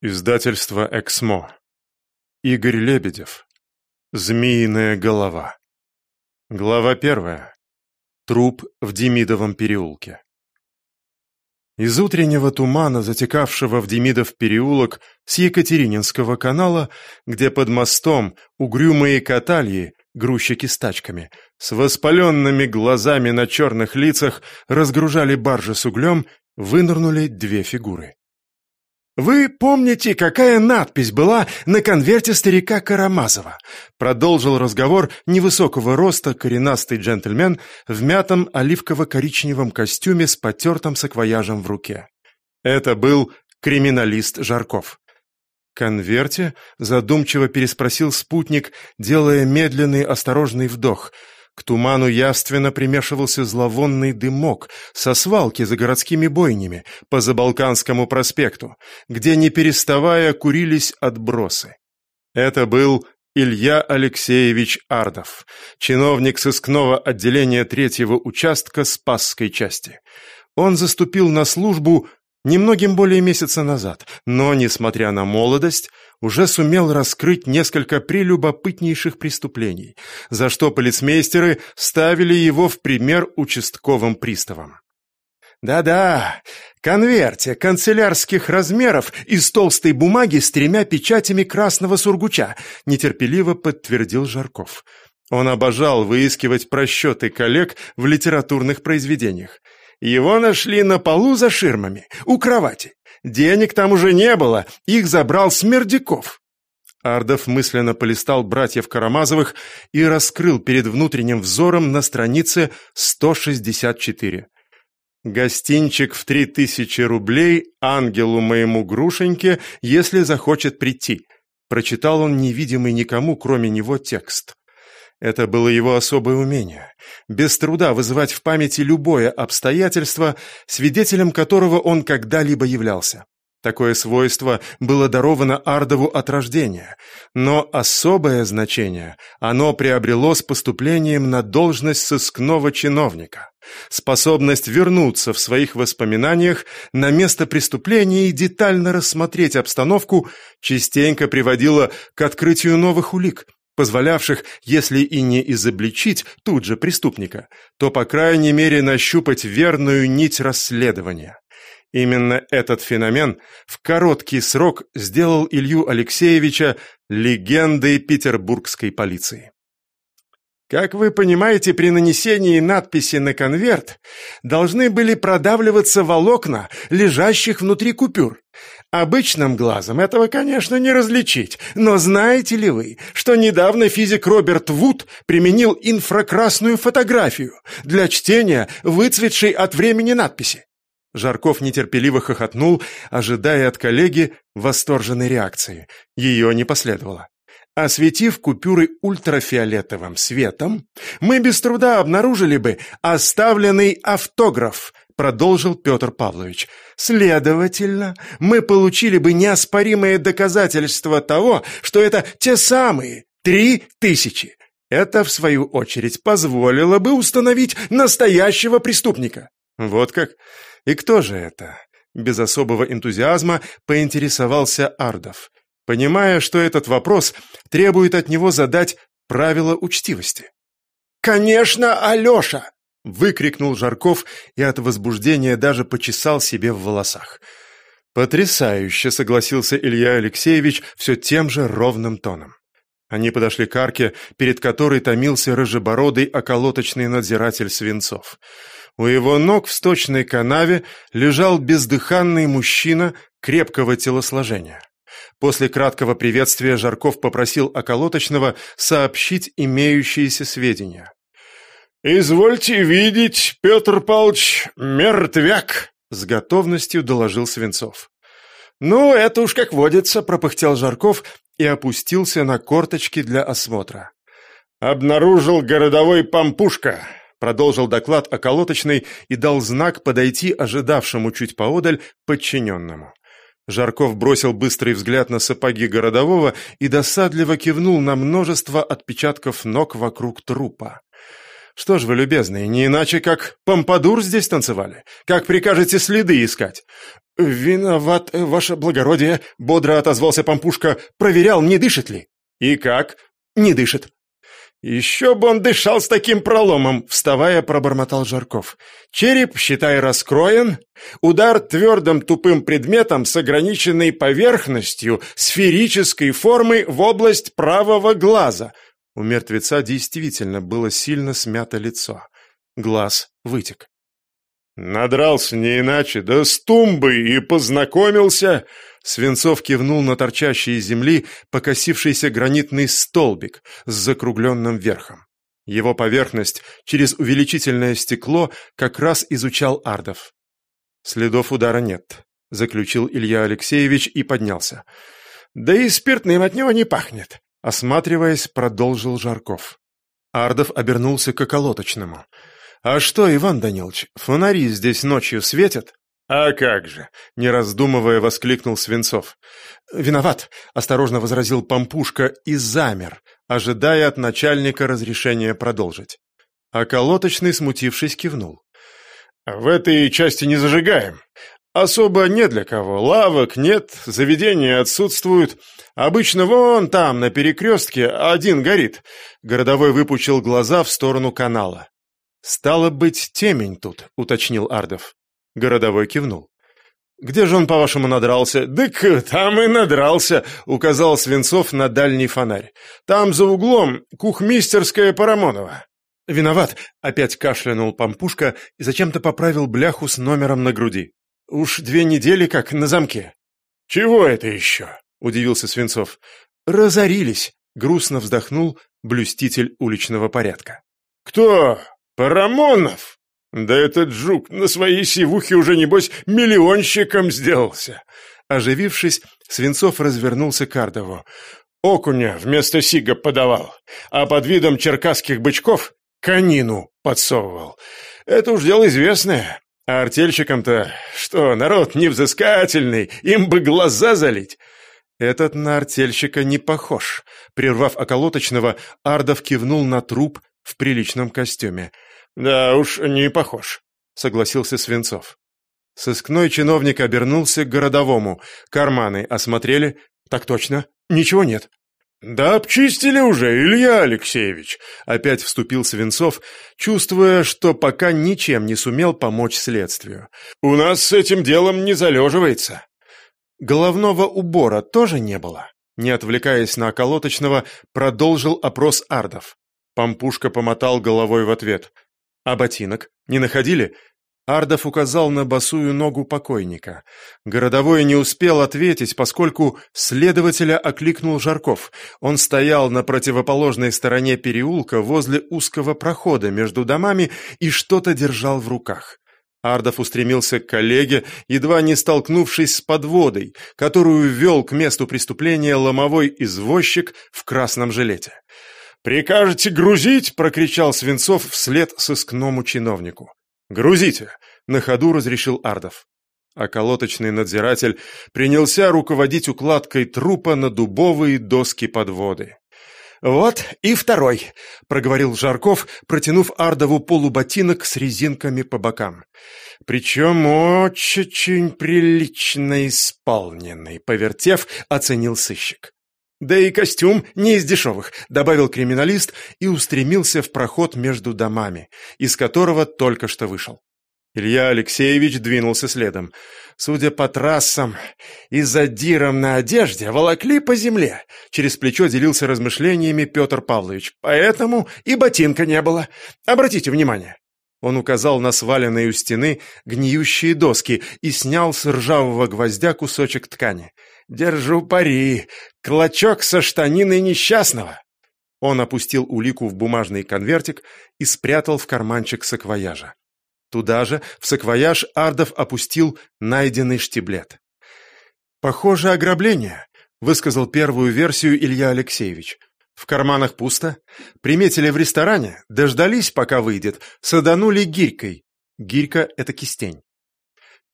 Издательство «Эксмо». Игорь Лебедев. «Змеиная голова». Глава первая. Труп в Демидовом переулке. Из утреннего тумана, затекавшего в Демидов переулок с Екатерининского канала, где под мостом угрюмые катальи, грузчики с тачками, с воспаленными глазами на черных лицах разгружали баржи с углем, вынырнули две фигуры. «Вы помните, какая надпись была на конверте старика Карамазова?» Продолжил разговор невысокого роста коренастый джентльмен в мятом оливково-коричневом костюме с потертым саквояжем в руке. Это был криминалист Жарков. «Конверте?» — задумчиво переспросил спутник, делая медленный осторожный вдох — к туману явственно примешивался зловонный дымок со свалки за городскими бойнями по Забалканскому проспекту, где, не переставая, курились отбросы. Это был Илья Алексеевич Ардов, чиновник сыскного отделения третьего участка Спасской части. Он заступил на службу немногим более месяца назад, но, несмотря на молодость, уже сумел раскрыть несколько прелюбопытнейших преступлений, за что полицмейстеры ставили его в пример участковым приставам. «Да-да, конверте канцелярских размеров из толстой бумаги с тремя печатями красного сургуча», нетерпеливо подтвердил Жарков. Он обожал выискивать просчеты коллег в литературных произведениях. Его нашли на полу за ширмами, у кровати. Денег там уже не было, их забрал Смердяков. Ардов мысленно полистал братьев Карамазовых и раскрыл перед внутренним взором на странице 164. «Гостинчик в три тысячи рублей ангелу моему Грушеньке, если захочет прийти», прочитал он невидимый никому, кроме него, текст. Это было его особое умение. Без труда вызывать в памяти любое обстоятельство, свидетелем которого он когда-либо являлся. Такое свойство было даровано Ардову от рождения, но особое значение оно приобрело с поступлением на должность сыскного чиновника. Способность вернуться в своих воспоминаниях на место преступления и детально рассмотреть обстановку частенько приводила к открытию новых улик – позволявших, если и не изобличить тут же преступника, то, по крайней мере, нащупать верную нить расследования. Именно этот феномен в короткий срок сделал Илью Алексеевича легендой петербургской полиции. Как вы понимаете, при нанесении надписи на конверт должны были продавливаться волокна, лежащих внутри купюр. Обычным глазом этого, конечно, не различить, но знаете ли вы, что недавно физик Роберт Вуд применил инфракрасную фотографию для чтения выцветшей от времени надписи? Жарков нетерпеливо хохотнул, ожидая от коллеги восторженной реакции. Ее не последовало. Осветив купюры ультрафиолетовым светом, мы без труда обнаружили бы оставленный автограф, продолжил Петр Павлович. Следовательно, мы получили бы неоспоримое доказательство того, что это те самые три тысячи. Это, в свою очередь, позволило бы установить настоящего преступника. Вот как? И кто же это? Без особого энтузиазма поинтересовался Ардов понимая, что этот вопрос требует от него задать правила учтивости. «Конечно, Алеша!» — выкрикнул Жарков и от возбуждения даже почесал себе в волосах. «Потрясающе!» — согласился Илья Алексеевич все тем же ровным тоном. Они подошли к арке, перед которой томился рыжебородый околоточный надзиратель Свинцов. У его ног в сточной канаве лежал бездыханный мужчина крепкого телосложения. После краткого приветствия Жарков попросил околоточного сообщить имеющиеся сведения. «Извольте видеть, Петр Павлович, мертвяк!» — с готовностью доложил Свинцов. «Ну, это уж как водится», — пропыхтел Жарков и опустился на корточки для осмотра. «Обнаружил городовой пампушка», — продолжил доклад околоточный и дал знак подойти ожидавшему чуть поодаль подчиненному. Жарков бросил быстрый взгляд на сапоги городового и досадливо кивнул на множество отпечатков ног вокруг трупа. «Что ж вы, любезные, не иначе как помпадур здесь танцевали? Как прикажете следы искать?» «Виноват, ваше благородие», — бодро отозвался Пампушка. «Проверял, не дышит ли?» «И как?» «Не дышит». «Еще бы он дышал с таким проломом!» — вставая, пробормотал Жарков. «Череп, считай, раскроен. Удар твердым тупым предметом с ограниченной поверхностью, сферической формы в область правого глаза». У мертвеца действительно было сильно смято лицо. Глаз вытек. «Надрался не иначе, да с тумбой и познакомился!» Свинцов кивнул на торчащий из земли покосившийся гранитный столбик с закругленным верхом. Его поверхность через увеличительное стекло как раз изучал Ардов. «Следов удара нет», — заключил Илья Алексеевич и поднялся. «Да и спиртным от него не пахнет», — осматриваясь, продолжил Жарков. Ардов обернулся к околоточному — «А что, Иван Данилович, фонари здесь ночью светят?» «А как же!» — не раздумывая воскликнул Свинцов. «Виноват!» — осторожно возразил Пампушка и замер, ожидая от начальника разрешения продолжить. А колоточный, смутившись, кивнул. «В этой части не зажигаем. Особо не для кого. Лавок нет, заведения отсутствуют. Обычно вон там, на перекрестке, один горит». Городовой выпучил глаза в сторону канала. «Стало быть, темень тут», — уточнил Ардов. Городовой кивнул. «Где же он, по-вашему, надрался?» «Дык, там и надрался», — указал Свинцов на дальний фонарь. «Там за углом кухмистерская Парамонова». «Виноват», — опять кашлянул Пампушка и зачем-то поправил бляху с номером на груди. «Уж две недели как на замке». «Чего это еще?» — удивился Свинцов. «Разорились», — грустно вздохнул блюститель уличного порядка. «Кто?» «Парамонов! Да этот жук на своей сивухе уже, небось, миллионщиком сделался!» Оживившись, Свинцов развернулся к Ардову. «Окуня вместо сига подавал, а под видом черкасских бычков конину подсовывал. Это уж дело известное. А артельщикам-то, что, народ невзыскательный, им бы глаза залить!» «Этот на артельщика не похож». Прервав околоточного, Ардов кивнул на труп в приличном костюме. «Да уж, не похож», — согласился Свинцов. Сыскной чиновник обернулся к городовому. Карманы осмотрели. «Так точно. Ничего нет». «Да обчистили уже, Илья Алексеевич!» Опять вступил Свинцов, чувствуя, что пока ничем не сумел помочь следствию. «У нас с этим делом не залеживается». Головного убора тоже не было. Не отвлекаясь на околоточного, продолжил опрос Ардов. Пампушка помотал головой в ответ. «А ботинок? Не находили?» Ардов указал на босую ногу покойника. Городовой не успел ответить, поскольку следователя окликнул Жарков. Он стоял на противоположной стороне переулка возле узкого прохода между домами и что-то держал в руках. Ардов устремился к коллеге, едва не столкнувшись с подводой, которую вел к месту преступления ломовой извозчик в красном жилете. «Прикажете грузить?» — прокричал Свинцов вслед сыскному чиновнику. «Грузите!» — на ходу разрешил Ардов. А колоточный надзиратель принялся руководить укладкой трупа на дубовые доски подводы. «Вот и второй», — проговорил Жарков, протянув Ардову полуботинок с резинками по бокам. «Причем очень прилично исполненный», — повертев, оценил сыщик. «Да и костюм не из дешевых», — добавил криминалист и устремился в проход между домами, из которого только что вышел. Илья Алексеевич двинулся следом. Судя по трассам и задирам на одежде, волокли по земле. Через плечо делился размышлениями Петр Павлович. Поэтому и ботинка не было. Обратите внимание. Он указал на сваленные у стены гниющие доски и снял с ржавого гвоздя кусочек ткани. «Держу пари! Клочок со штанины несчастного!» Он опустил улику в бумажный конвертик и спрятал в карманчик саквояжа. Туда же, в саквояж, Ардов опустил найденный штиблет. «Похоже, ограбление», — высказал первую версию Илья Алексеевич. В карманах пусто. Приметили в ресторане, дождались, пока выйдет, саданули гирькой. Гирька — это кистень.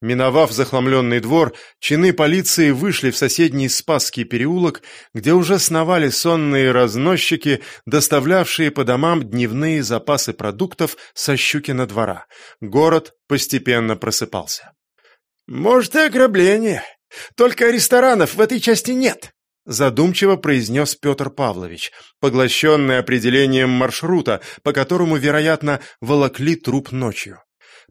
Миновав захламленный двор, чины полиции вышли в соседний Спасский переулок, где уже сновали сонные разносчики, доставлявшие по домам дневные запасы продуктов со Щукина двора. Город постепенно просыпался. Может, и ограбление. Только ресторанов в этой части нет. Задумчиво произнес Петр Павлович, поглощенный определением маршрута, по которому, вероятно, волокли труп ночью.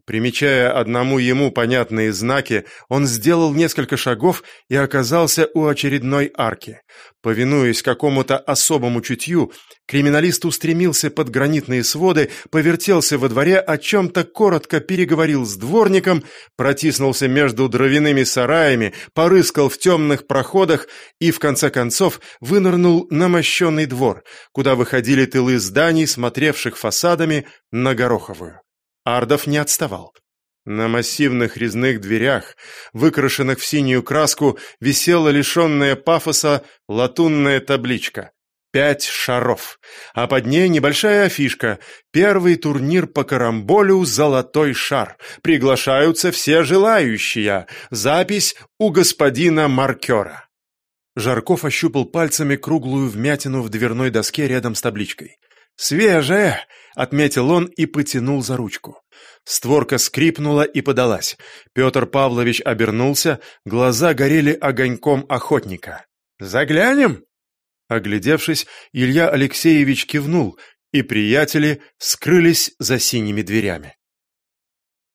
Примечая одному ему понятные знаки, он сделал несколько шагов и оказался у очередной арки. Повинуясь какому-то особому чутью, криминалист устремился под гранитные своды, повертелся во дворе, о чем-то коротко переговорил с дворником, протиснулся между дровяными сараями, порыскал в темных проходах и, в конце концов, вынырнул на мощенный двор, куда выходили тылы зданий, смотревших фасадами на Гороховую. Ардов не отставал. На массивных резных дверях, выкрашенных в синюю краску, висела лишенная пафоса латунная табличка. Пять шаров, а под ней небольшая афишка. Первый турнир по карамболю «Золотой шар». Приглашаются все желающие. Запись у господина маркера. Жарков ощупал пальцами круглую вмятину в дверной доске рядом с табличкой. «Свежая!» — отметил он и потянул за ручку. Створка скрипнула и подалась. Петр Павлович обернулся, глаза горели огоньком охотника. «Заглянем?» Оглядевшись, Илья Алексеевич кивнул, и приятели скрылись за синими дверями.